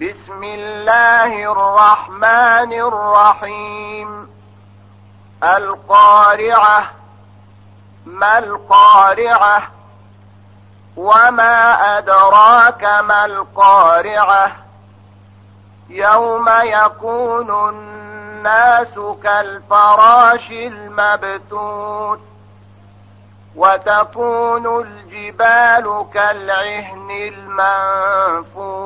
بسم الله الرحمن الرحيم. القارعة ما القارعة؟ وما أدراك ما القارعة؟ يوم يكون الناس كالفراش المبتوت وتكون الجبال كالعهن المنفوش